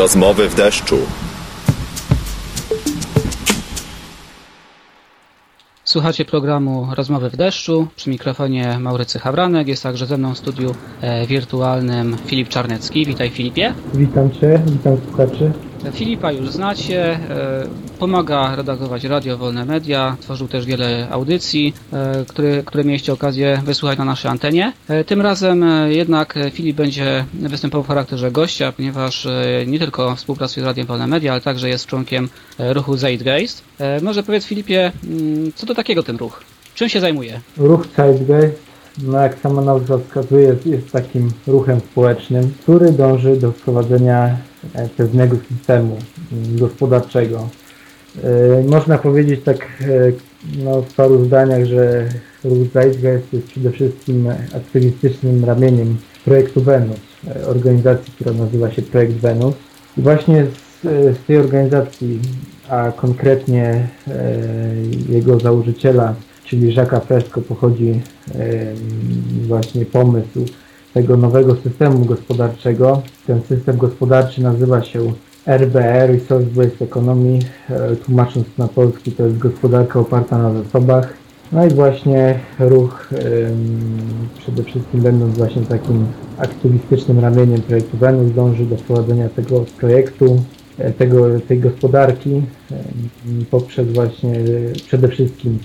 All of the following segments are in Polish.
Rozmowy w deszczu. Słuchacie programu Rozmowy w deszczu. Przy mikrofonie Maurycy Hawranek. Jest także ze mną w studiu e, wirtualnym Filip Czarnecki. Witaj Filipie. Witam Cię, witam słuchaczy. Filipa już znacie, e, pomaga redagować Radio Wolne Media, tworzył też wiele audycji, e, które, które mieliście okazję wysłuchać na naszej antenie. E, tym razem jednak Filip będzie występował w charakterze gościa, ponieważ nie tylko współpracuje z Radiem Wolne Media, ale także jest członkiem ruchu Zeitgeist. Może powiedz Filipie, mm, co to takiego ten ruch? Czym się zajmuje? Ruch Zeitgeist no jak sama nazwa wskazuje, jest, takim ruchem społecznym, który dąży do wprowadzenia pewnego systemu gospodarczego. E, można powiedzieć tak e, no, w paru zdaniach, że ruch Zeitgeist jest przede wszystkim aktywistycznym ramieniem projektu Venus, organizacji, która nazywa się Projekt Venus. I właśnie z, z tej organizacji, a konkretnie jego założyciela czyli Jacques Fresco pochodzi właśnie pomysł tego nowego systemu gospodarczego. Ten system gospodarczy nazywa się RBR, Resource Based Economy, e, tłumacząc na polski to jest gospodarka oparta na zasobach. No i właśnie ruch, przede wszystkim będąc właśnie takim aktywistycznym ramieniem projektu Venus, dąży do wprowadzenia tego projektu, e, tego, tej gospodarki poprzez właśnie przede wszystkim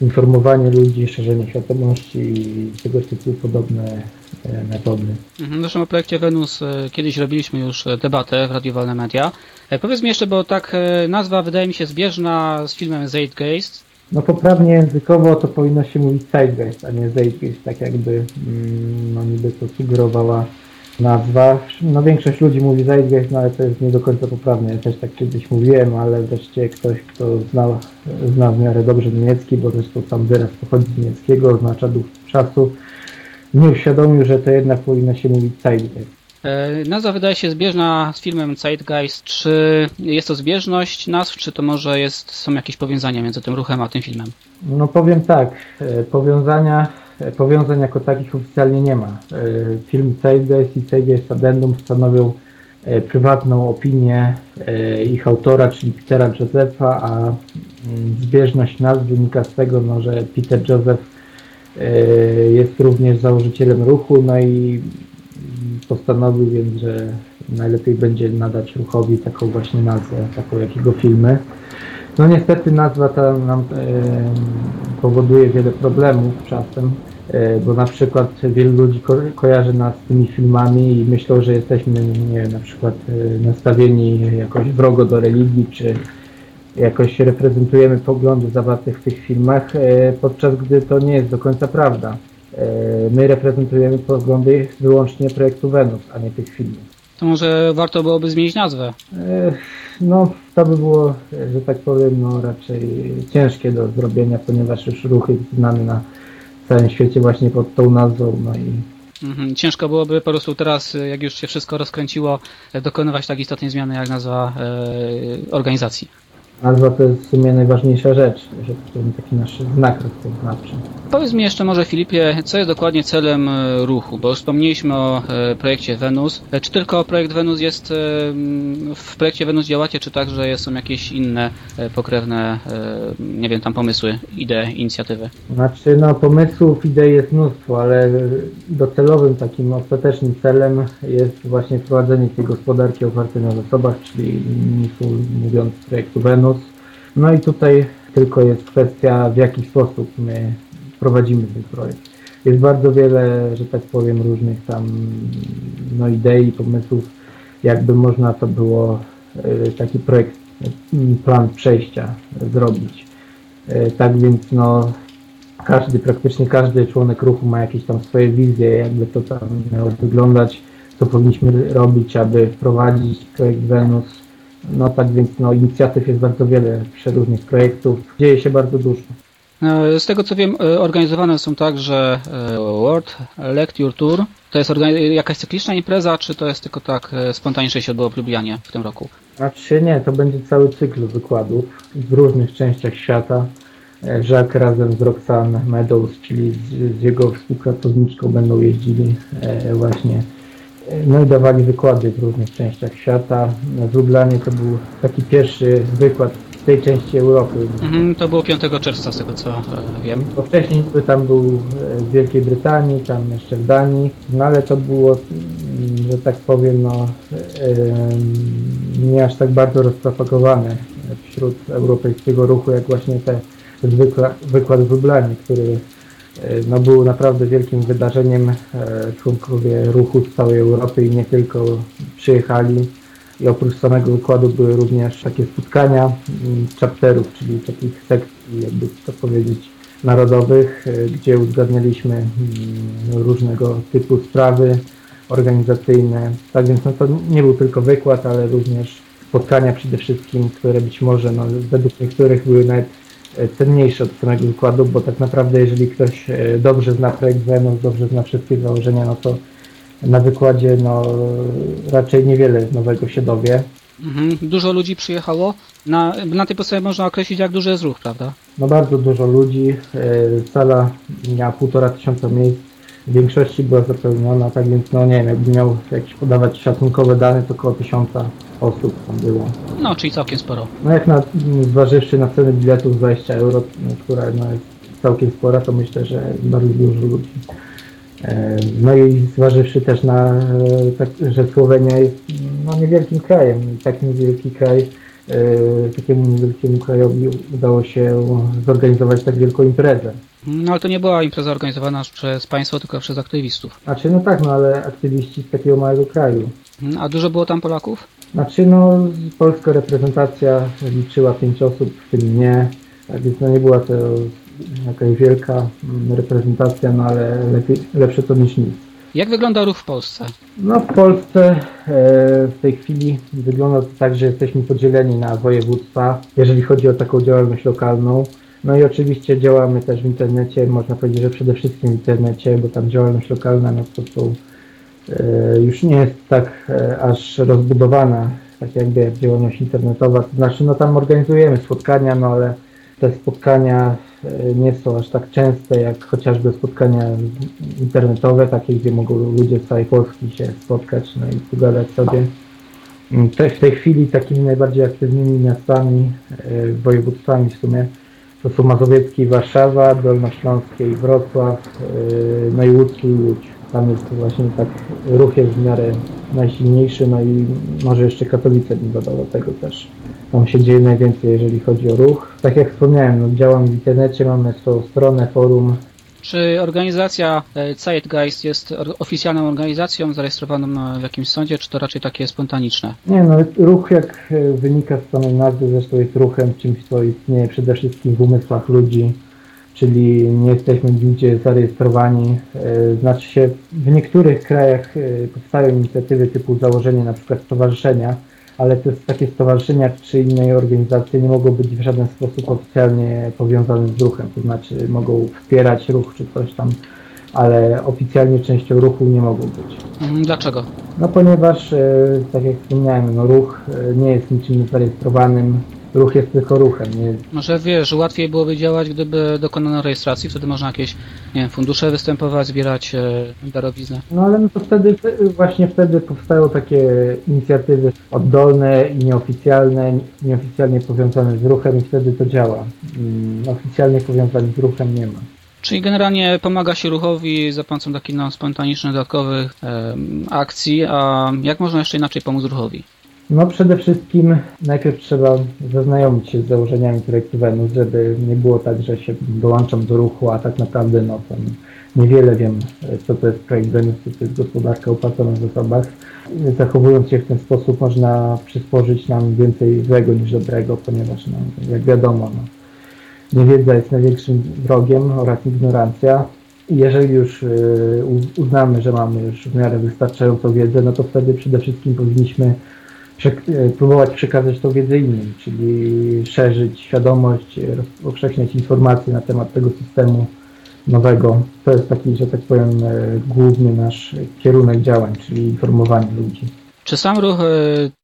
informowanie ludzi, szerzenie świadomości i tego typu podobne e, metody. Mhm, zresztą o projekcie Venus e, kiedyś robiliśmy już e, debatę w Radio Wolne Media. Powiedz mi jeszcze, bo tak nazwa wydaje mi się zbieżna z filmem Zeitgeist. No poprawnie językowo to powinno się mówić Zeitgeist, a nie Zeitgeist, tak jakby mm, no niby to sugerowała nazwa. No większość ludzi mówi Zeitgeist, no ale to jest nie do końca poprawne. Ja też tak kiedyś mówiłem, ale wreszcie ktoś, kto zna, zna w miarę dobrze niemiecki, bo zresztą sam wyraz pochodzi z niemieckiego, oznacza duch czasu, nie uświadomił, że to jednak powinno się mówić Zeitgeist. E, nazwa wydaje się zbieżna z filmem Zeitgeist. Czy jest to zbieżność nazw, czy to może jest, są jakieś powiązania między tym ruchem a tym filmem? No powiem tak, e, powiązania Powiązań jako takich oficjalnie nie ma. E, film Zeitgeist i Zeitgeist Addendum stanowią e, prywatną opinię e, ich autora, czyli Petera Josepha, a mm, zbieżność nazw wynika z tego, no, że Peter Joseph jest również założycielem ruchu, no i postanowił więc, że najlepiej będzie nadać ruchowi taką właśnie nazwę, taką jak jego filmy. No niestety nazwa ta nam powoduje wiele problemów czasem, E, bo na przykład wielu ludzi ko kojarzy nas z tymi filmami i myślą, że jesteśmy, nie wiem, na przykład e, nastawieni jakoś wrogo do religii, czy jakoś reprezentujemy poglądy zawarte w tych filmach, e, podczas gdy to nie jest do końca prawda. My reprezentujemy poglądy wyłącznie projektu Venus, a nie tych filmów. To może warto byłoby zmienić nazwę? No, to by było, że tak powiem, no raczej ciężkie do zrobienia, ponieważ już ruchy znamy na całym świecie właśnie pod tą nazwą. No i mhm. Ciężko byłoby po prostu teraz, jak już się wszystko rozkręciło, dokonywać tak istotnej zmiany jak nazwa e, organizacji. Nazwa to jest w sumie najważniejsza rzecz, że to taki nasz znak rozpoznawczy. Powiedz mi jeszcze może Filipie, co jest dokładnie celem e, ruchu, bo już wspomnieliśmy o e, projekcie Venus. E, czy tylko projekt Venus jest, w projekcie Venus działacie, czy także są jakieś inne pokrewne, nie wiem, tam pomysły, idee, inicjatywy? Znaczy, no pomysłów, idei jest mnóstwo, ale docelowym takim ostatecznym celem jest właśnie wprowadzenie tej gospodarki opartej na zasobach, czyli mówiąc projektu Venus, no i tutaj tylko jest kwestia, w jaki sposób my prowadzimy ten projekt. Jest bardzo wiele, że tak powiem, różnych tam no, idei, pomysłów, jakby można to było e, taki projekt, plan przejścia zrobić. E, tak więc no, każdy, praktycznie każdy członek ruchu ma jakieś tam swoje wizje, jakby to tam miało wyglądać, co powinniśmy robić, aby wprowadzić projekt Venus no tak więc no, inicjatyw jest bardzo wiele, przeróżnych projektów. Dzieje się bardzo dużo. E, z tego co wiem, e, organizowane są także e, World Lecture Tour. To jest jakaś cykliczna impreza, czy to jest tylko tak spontanicznie się odbyło w Lublianie w tym roku? Znaczy nie, to będzie cały cykl wykładów w różnych częściach świata. Jacques razem z Roxanne Meadows, czyli z, z jego współpracowniczką będą jeździli właśnie No i dawali wykłady w różnych częściach świata. W Lublanie to był taki pierwszy wykład w tej części Europy. Mhm, to było 5 czerwca, z tego co e, wiem. Bo wcześniej tam był e, w Wielkiej Brytanii, tam jeszcze w Danii, no ale to było, mm, że tak powiem, no, nie aż tak bardzo rozpropagowane wśród europejskiego ruchu, jak właśnie te wykład, wykład w Lublanie, który no, był naprawdę wielkim wydarzeniem. Członkowie ruchu z całej Europy i nie tylko przyjechali i oprócz samego wykładu były również takie spotkania mm, chapterów, czyli takich sekcji, jakby to powiedzieć, narodowych, e, gdzie uzgadnialiśmy mm, różnego typu sprawy organizacyjne. Tak więc no to nie był tylko wykład, ale również spotkania przede wszystkim, które być może no, według niektórych były nawet e, cenniejsze od samego wykładu, bo tak naprawdę jeżeli ktoś e, dobrze zna projekt Venus, dobrze zna wszystkie założenia, no to na wykładzie no, raczej niewiele nowego się dowie. Mhm. Dużo ludzi przyjechało. Na, na tej podstawie można określić, jak duży jest ruch, prawda? No bardzo dużo ludzi. E, sala miała półtora tysiąca miejsc. W większości była zapełniona, tak więc no nie wiem, jakbym miał jakieś podawać szacunkowe dane, to około tysiąca osób tam było. No, czyli całkiem sporo. No jak na, zważywszy na cenę biletów 20 euro, no, która no, jest całkiem spora, to myślę, że bardzo dużo ludzi. No i zważywszy też na, e, tak, że Słowenia jest no, niewielkim krajem, tak niewielki kraj, e, takiemu niewielkiemu krajowi udało się zorganizować tak wielką imprezę. No ale to nie była impreza organizowana przez państwo, tylko przez aktywistów. Znaczy no tak, no ale aktywiści z takiego małego kraju. A dużo było tam Polaków? Znaczy no polska reprezentacja liczyła pięć osób, w tym mnie, tak więc no nie była to jakaś wielka mm, reprezentacja, no ale lepiej, lepsze to niż nic. Jak wygląda ruch w Polsce? No w Polsce e, w tej chwili wygląda to tak, że jesteśmy podzieleni na województwa, jeżeli chodzi o taką działalność lokalną. No i oczywiście działamy też w internecie, można powiedzieć, że przede wszystkim w internecie, bo tam działalność lokalna no to są, e, już nie jest tak e, aż rozbudowana, tak jakby jak działalność internetowa. To znaczy, no tam organizujemy spotkania, no ale te spotkania e, nie są aż tak częste jak chociażby spotkania internetowe, takie gdzie mogą ludzie z całej Polski się spotkać no i pogadać sobie. Też w tej chwili takimi najbardziej aktywnymi miastami, województwami w sumie, to są Mazowieckie i Warszawa, Dolnośląskie i Wrocław, e, no i Łódź i Łódź. Tam jest właśnie tak ruch jest w miarę najsilniejszy, no i może jeszcze Katowice bym dodał do tego też. Tam się dzieje najwięcej, jeżeli chodzi o ruch. Tak jak wspomniałem, no, działam w internecie, mamy swoją stronę, forum. Czy organizacja e, Zeitgeist jest oficjalną organizacją zarejestrowaną w jakimś sądzie, czy to raczej takie spontaniczne? Nie no, ruch jak e, wynika z samej nazwy, zresztą jest ruchem, czymś co istnieje przede wszystkim w umysłach ludzi, czyli nie jesteśmy nigdzie zarejestrowani. E, znaczy się, w niektórych krajach powstają inicjatywy typu założenie na przykład stowarzyszenia, ale te takie stowarzyszenia czy innej organizacje nie mogą być w żaden sposób oficjalnie powiązane z ruchem, to znaczy mogą wspierać ruch czy coś tam, ale oficjalnie częścią ruchu nie mogą być. Mhm, dlaczego? No ponieważ, e, tak jak wspomniałem, no ruch e, nie jest niczym zarejestrowanym, ruch jest tylko ruchem. Nie... Może wiesz, łatwiej byłoby działać, gdyby dokonano rejestracji, wtedy można jakieś nie wiem, fundusze występować, zbierać e, darowiznę. No ale no to wtedy, właśnie wtedy powstają takie inicjatywy oddolne i nieoficjalne, nieoficjalnie powiązane z ruchem i wtedy to działa. Mm, oficjalnie powiązanych z ruchem nie ma. Czyli generalnie pomaga się ruchowi za pomocą takich no, spontanicznych, dodatkowych e, akcji, a jak można jeszcze inaczej pomóc ruchowi? No przede wszystkim najpierw trzeba zaznajomić się z założeniami projektu Venus, żeby nie było tak, że się dołączam do ruchu, a tak naprawdę no tam niewiele wiem, co to jest projekt Venus, co to jest gospodarka opłacona na zasobach. Zachowując się w ten sposób można przysporzyć nam więcej złego niż dobrego, ponieważ no, jak wiadomo, no, niewiedza jest największym wrogiem oraz ignorancja. Jeżeli już y, uznamy, że mamy już w miarę wystarczającą wiedzę, no to wtedy przede wszystkim powinniśmy próbować przekazać to wiedzę innym, czyli szerzyć świadomość, e, rozpowszechniać informacje na temat tego systemu nowego. To jest taki, że tak powiem, e, główny nasz kierunek działań, czyli informowanie ludzi. Czy sam ruch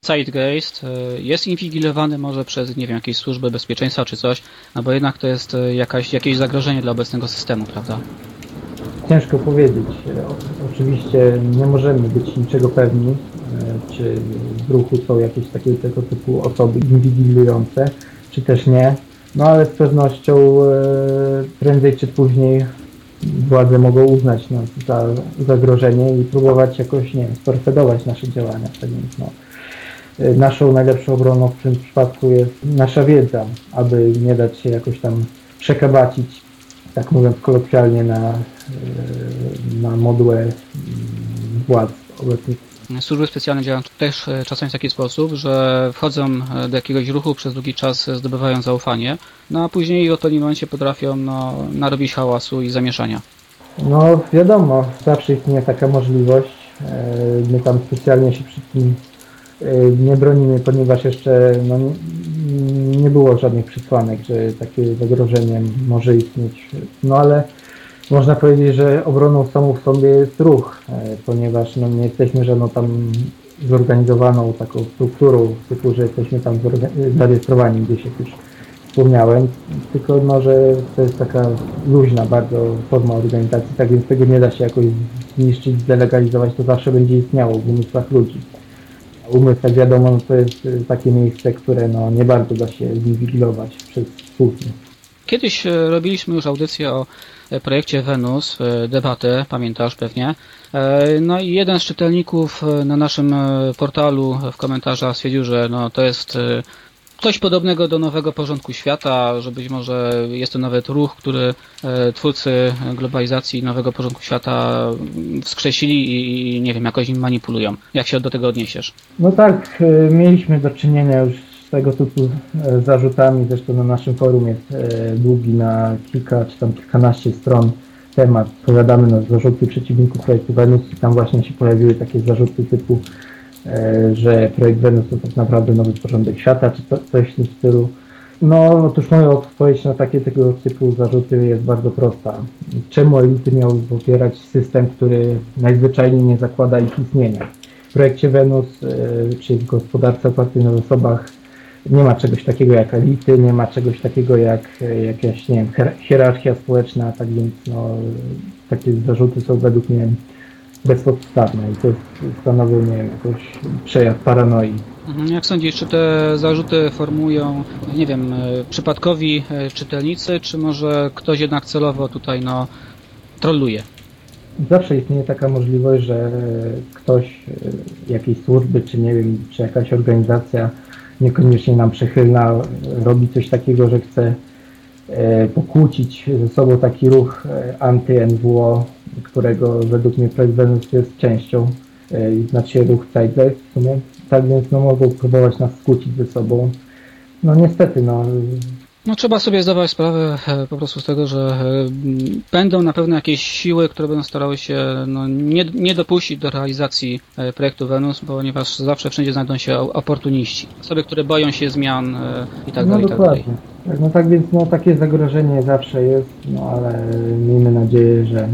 Zeitgeist jest inwigilowany może przez, nie wiem, jakieś służby bezpieczeństwa czy coś, no bo jednak to jest jakaś, jakieś zagrożenie dla obecnego systemu, prawda? Ciężko powiedzieć. Oczywiście nie możemy być niczego pewni, e, czy w ruchu są jakieś takie tego typu osoby inwigilujące, czy też nie. No ale z pewnością e, prędzej czy później władze mogą uznać nas za zagrożenie i próbować jakoś, nie wiem, storpedować nasze działania. Więc no, e, naszą najlepszą obroną w tym przypadku jest nasza wiedza, aby nie dać się jakoś tam przekabacić, tak mówiąc kolokwialnie, na, na modłę mm, władz obecnych. Służby specjalne działają też e, czasami w taki sposób, że wchodzą e, do jakiegoś ruchu, przez długi czas zdobywają zaufanie, no a później w odpowiednim momencie potrafią no, narobić hałasu i zamieszania. No wiadomo, zawsze istnieje taka możliwość. My tam specjalnie się przed tym nie bronimy, ponieważ jeszcze no, nie było żadnych przesłanek, że takie zagrożenie może istnieć. No ale można powiedzieć, że obroną samą w sobie jest ruch, e, ponieważ no, nie jesteśmy żadną tam zorganizowaną taką strukturą, typu, że jesteśmy tam zarejestrowani gdzieś, jak już wspomniałem, tylko no, że to jest taka luźna bardzo forma organizacji, tak więc tego nie da się jakoś zniszczyć, zdelegalizować, to zawsze będzie istniało w umysłach ludzi. Umysł, jak wiadomo, no to jest e, takie miejsce, które no, nie bardzo da się zinwigilować przez słusznie. Kiedyś e, robiliśmy już audycję o e, projekcie Venus, debatę, pamiętasz pewnie. No i jeden z czytelników na naszym portalu w komentarzach stwierdził, że no to jest coś podobnego do nowego porządku świata, że być może jest to nawet ruch, który e, twórcy globalizacji nowego porządku świata wskrzesili i nie wiem, jakoś im manipulują. Jak się do tego odniesiesz? No tak, e, mieliśmy do czynienia już tego typu e, zarzutami, zresztą na naszym forum jest długi na kilka czy tam kilkanaście stron temat. Powiadamy na zarzuty przeciwników projektu Venus i tam właśnie się pojawiły takie zarzuty typu E, że projekt Wenus to tak naprawdę nowy porządek świata, czy coś w tym stylu. No, otóż moja odpowiedź na takie tego typu zarzuty jest bardzo prosta. Czemu elity miały popierać system, który najzwyczajniej nie zakłada ich istnienia? W projekcie Wenus, e, czy w gospodarce opartej na zasobach nie ma czegoś takiego jak elity, nie ma czegoś takiego jak jakaś, nie wiem, hierarchia społeczna, tak więc no, takie zarzuty są według mnie bezpodstawne i to stanowi, nie wiem, jakoś przejaw paranoi. Mhm, jak sądzisz, czy te zarzuty formują, nie wiem, e, przypadkowi e, czytelnicy, czy może ktoś jednak celowo tutaj, no, troluje? Zawsze istnieje taka możliwość, że ktoś, e, jakiejś służby, czy nie wiem, czy jakaś organizacja niekoniecznie nam przychylna robi coś takiego, że chce pokłócić ze sobą taki ruch anty-NWO, którego według mnie Venus jest częścią, e, znaczy ruch Zeitgeist w sumie. Tak więc no, mogą próbować nas skłócić ze sobą. No niestety, no no trzeba sobie zdawać sprawę e, po prostu z tego, że e, będą na pewno jakieś siły, które będą starały się no, nie, nie dopuścić do realizacji projektu Venus, ponieważ zawsze wszędzie znajdą się oportuniści. Osoby, które boją się zmian i tak no, dalej. Dokładnie. Tak dalej. Tak, no tak więc no, takie zagrożenie zawsze jest, no ale miejmy nadzieję, że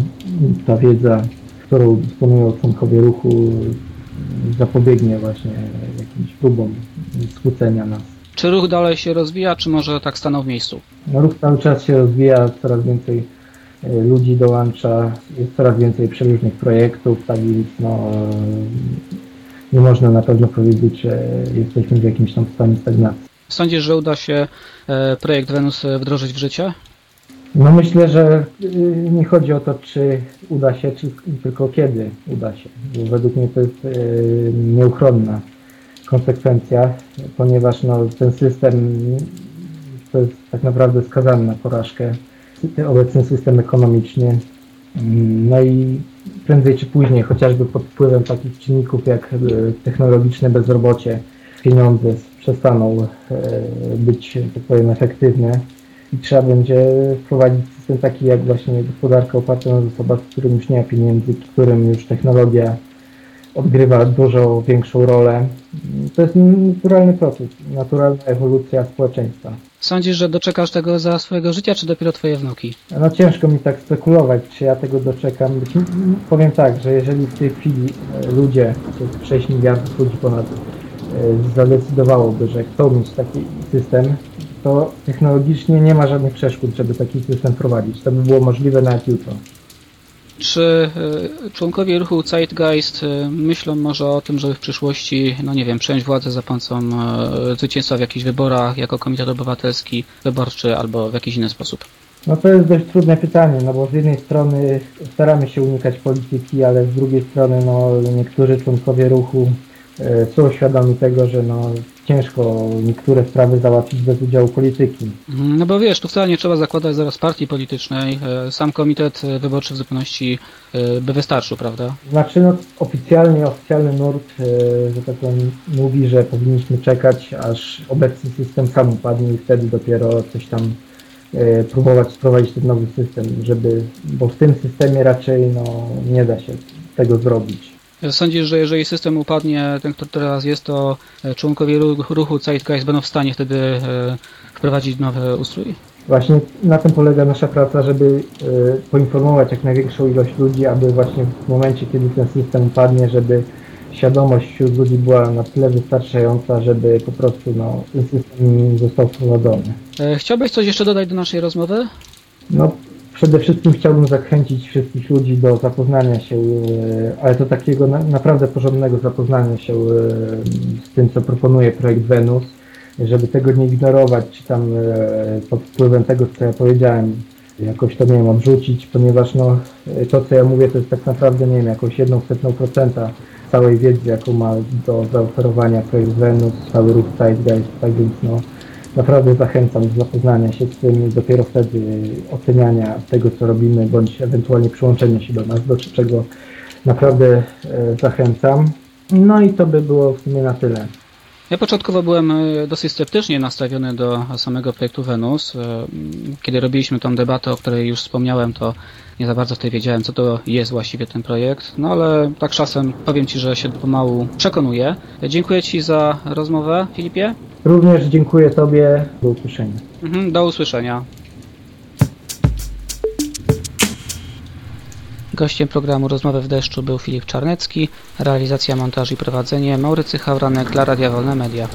ta wiedza, którą dysponują członkowie ruchu zapobiegnie właśnie jakimś próbom skłócenia nas. Czy ruch dalej się rozwija, czy może tak stanął w miejscu? No, ruch cały czas się rozwija, coraz więcej e, ludzi dołącza, jest coraz więcej przeróżnych projektów, tak więc no, nie można na pewno powiedzieć, że jesteśmy w jakimś tam stanie stagnacji. Sądzisz, że uda się e, projekt Wenus e, wdrożyć w życie? No myślę, że nie chodzi o to, czy uda się, czy tylko kiedy uda się. Bo według mnie to jest nieuchronna konsekwencja, ponieważ no, ten system to jest tak naprawdę skazany na porażkę. Obecny system ekonomiczny. No i prędzej czy później, chociażby pod wpływem takich czynników jak y, technologiczne bezrobocie, pieniądze przestaną być, tak powiem, efektywne i trzeba będzie wprowadzić system taki jak właśnie gospodarka oparta na zasobach, w którym już nie ma pieniędzy, w którym już technologia odgrywa dużo większą rolę. To jest naturalny proces, naturalna ewolucja społeczeństwa. Sądzisz, że doczekasz tego za swojego życia, czy dopiero twoje wnuki? No ciężko mi tak spekulować, czy ja tego doczekam. Powiem tak, że jeżeli w tej chwili e, ludzie, to jest 6 miliardów ludzi ponad, e, zadecydowałoby, że chcą mieć taki system, to technologicznie nie ma żadnych przeszkód, żeby taki system prowadzić. To by było możliwe nawet jutro. Czy e, członkowie ruchu Zeitgeist e, myślą może o tym, żeby w przyszłości, no nie wiem, przejąć władzę za pomocą e, zwycięstwa w jakichś wyborach jako Komitet Obywatelski, Wyborczy albo w jakiś inny sposób? No to jest dość trudne pytanie, no bo z jednej strony staramy się unikać polityki, ale z drugiej strony no niektórzy członkowie ruchu są świadomi tego, że no ciężko niektóre sprawy załatwić bez udziału polityki. Mhm, No bo wiesz, tu wcale nie trzeba zakładać zaraz partii politycznej. E, Sam komitet e, wyborczy w zupełności e, by wystarczył, prawda? Znaczy no oficjalnie, oficjalny nurt, e, że tak powiem, mówi, że powinniśmy czekać, aż obecny system sam upadnie i wtedy dopiero coś tam e, próbować wprowadzić ten nowy system, żeby, bo w tym systemie raczej no nie da się tego zrobić. Sądzisz, że jeżeli system upadnie, ten, który teraz jest, to e, członkowie ruchu, Zeitgeist będą w stanie wtedy e, wprowadzić nowy ustrój? Właśnie na tym polega nasza praca, żeby e, poinformować jak największą ilość ludzi, aby właśnie w momencie, kiedy ten system upadnie, żeby świadomość wśród ludzi była na tyle wystarczająca, żeby po prostu no, ten system został wprowadzony. Chciałbyś coś jeszcze dodać do naszej rozmowy? No, przede wszystkim chciałbym zachęcić wszystkich ludzi do zapoznania się, e, ale to takiego na, naprawdę porządnego zapoznania się e, z tym, co proponuje projekt Venus, żeby tego nie ignorować, czy tam e, pod wpływem tego, co ja powiedziałem, jakoś to, nie wiem, odrzucić, ponieważ no, to, co ja mówię, to jest tak naprawdę, nie wiem, jakąś jedną setną procenta całej wiedzy, jaką ma do zaoferowania projekt Venus, cały ruch Zeitgeist, tak więc no, Naprawdę zachęcam do zapoznania się z tym i dopiero wtedy oceniania tego, co robimy, bądź ewentualnie przyłączenia się do nas, do czego naprawdę e, zachęcam. No i to by było w sumie na tyle. Ja początkowo byłem e, dosyć sceptycznie nastawiony do samego projektu Venus. E, Kiedy robiliśmy tą debatę, o której już wspomniałem, to nie za bardzo wtedy wiedziałem, co to jest właściwie ten projekt. No ale tak czasem powiem Ci, że się pomału przekonuję. Dziękuję Ci za rozmowę, Filipie. Również dziękuję Tobie. Do usłyszenia. Mhm, Do usłyszenia. Gościem programu Rozmowy w deszczu był Filip Czarnecki, realizacja, montaż i prowadzenie Maurycy Hawranek dla Radia Wolne Media.